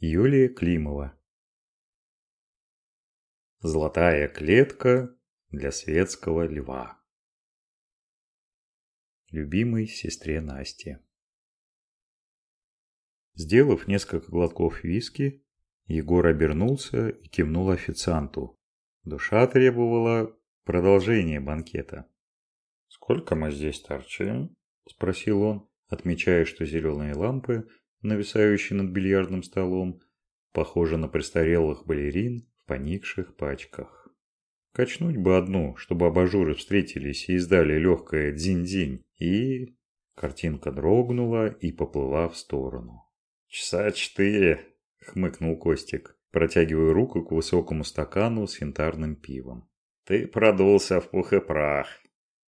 Юлия Климова Золотая клетка для светского льва Любимой сестре Насте Сделав несколько глотков виски, Егор обернулся и кивнул официанту. Душа требовала продолжения банкета. «Сколько мы здесь торчим?» – спросил он, отмечая, что зеленые лампы нависающий над бильярдным столом, похожа на престарелых балерин в поникших пачках. Качнуть бы одну, чтобы абажуры встретились и издали легкое дзинь-дзинь, и... Картинка дрогнула и поплыла в сторону. «Часа четыре!» – хмыкнул Костик, протягивая руку к высокому стакану с янтарным пивом. «Ты продулся в пух и прах.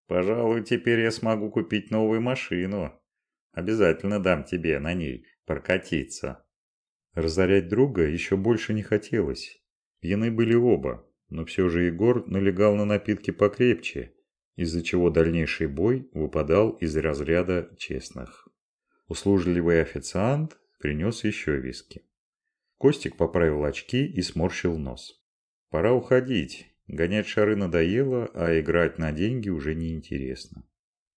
Пожалуй, теперь я смогу купить новую машину. Обязательно дам тебе на ней прокатиться. Разорять друга еще больше не хотелось. Пьяны были оба, но все же Егор налегал на напитки покрепче, из-за чего дальнейший бой выпадал из разряда честных. Услужливый официант принес еще виски. Костик поправил очки и сморщил нос. Пора уходить. Гонять шары надоело, а играть на деньги уже неинтересно.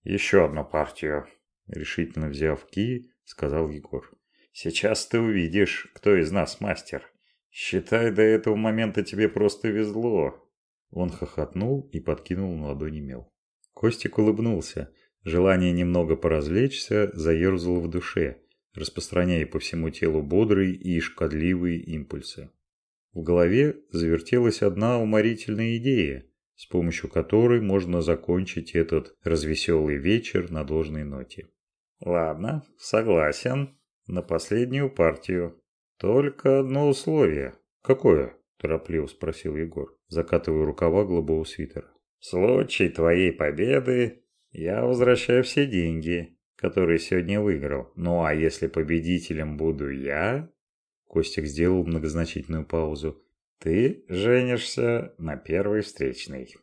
«Еще одну партию», – решительно взяв ки, сказал Егор. Сейчас ты увидишь, кто из нас мастер. Считай, до этого момента тебе просто везло. Он хохотнул и подкинул на ладони мел. Костик улыбнулся. Желание немного поразвлечься заерзало в душе, распространяя по всему телу бодрые и шкодливые импульсы. В голове завертелась одна уморительная идея, с помощью которой можно закончить этот развеселый вечер на должной ноте. «Ладно, согласен», на последнюю партию. Только одно условие. Какое? Торопливо спросил Егор, закатывая рукава голубого свитера. В случае твоей победы я возвращаю все деньги, которые сегодня выиграл. Ну а если победителем буду я... Костик сделал многозначительную паузу. Ты женишься на первой встречной.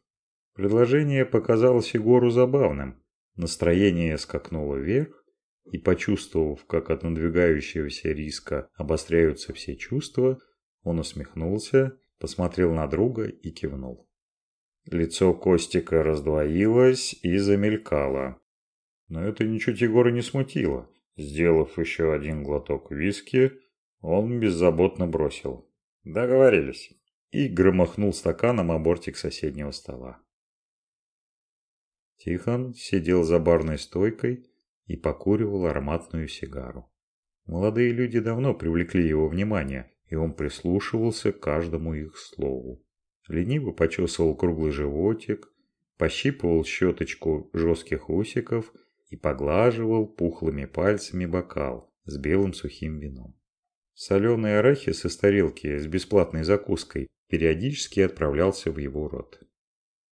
Предложение показалось Егору забавным. Настроение скакнуло вверх, и почувствовав, как от надвигающегося риска обостряются все чувства, он усмехнулся, посмотрел на друга и кивнул. Лицо Костика раздвоилось и замелькало. Но это ничуть Егора не смутило. Сделав еще один глоток виски, он беззаботно бросил. Договорились. И громохнул стаканом о бортик соседнего стола. Тихон сидел за барной стойкой и покуривал ароматную сигару. Молодые люди давно привлекли его внимание, и он прислушивался к каждому их слову. Лениво почесывал круглый животик, пощипывал щеточку жестких усиков и поглаживал пухлыми пальцами бокал с белым сухим вином. Соленый арахис из тарелки с бесплатной закуской периодически отправлялся в его рот.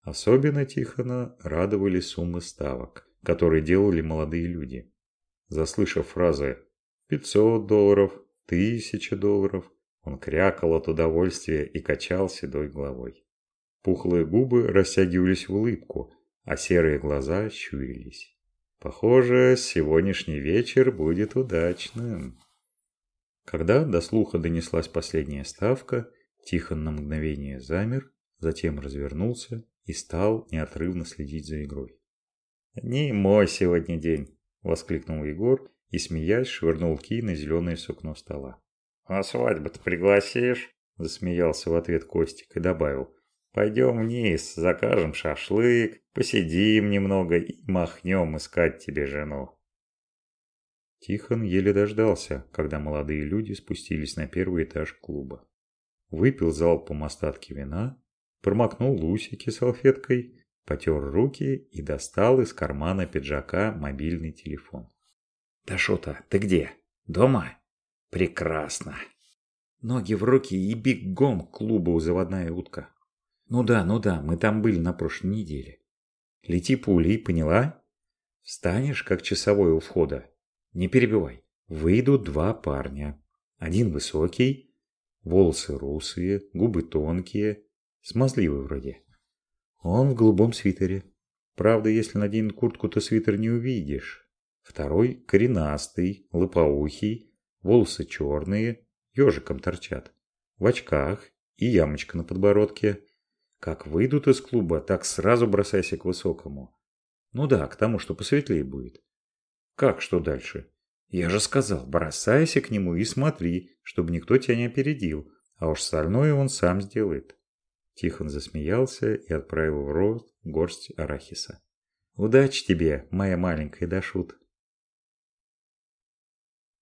Особенно Тихона радовали суммы ставок которые делали молодые люди. Заслышав фразы «500 долларов», «1000 долларов», он крякал от удовольствия и качал седой головой. Пухлые губы растягивались в улыбку, а серые глаза щурились. Похоже, сегодняшний вечер будет удачным. Когда до слуха донеслась последняя ставка, Тихон на мгновение замер, затем развернулся и стал неотрывно следить за игрой. «Не мой сегодня день!» – воскликнул Егор и, смеясь, швырнул ки на зеленое сукно стола. «А свадьбу-то пригласишь?» – засмеялся в ответ Костик и добавил. «Пойдем вниз, закажем шашлык, посидим немного и махнем искать тебе жену». Тихон еле дождался, когда молодые люди спустились на первый этаж клуба. Выпил залпом остатки вина, промокнул лусики салфеткой потер руки и достал из кармана пиджака мобильный телефон. «Да что-то, ты где? Дома? Прекрасно!» Ноги в руки и бегом к клубу «Заводная утка». «Ну да, ну да, мы там были на прошлой неделе». «Лети пулей, поняла?» «Встанешь, как часовой у входа. Не перебивай. Выйдут два парня. Один высокий, волосы русые, губы тонкие, смазливый вроде. Он в голубом свитере. Правда, если наденет куртку, то свитер не увидишь. Второй коренастый, лопоухий, волосы черные, ежиком торчат. В очках и ямочка на подбородке. Как выйдут из клуба, так сразу бросайся к высокому. Ну да, к тому, что посветлее будет. Как что дальше? Я же сказал, бросайся к нему и смотри, чтобы никто тебя не опередил, а уж остальное он сам сделает. Тихон засмеялся и отправил в рот горсть арахиса. «Удачи тебе, моя маленькая Дашут!»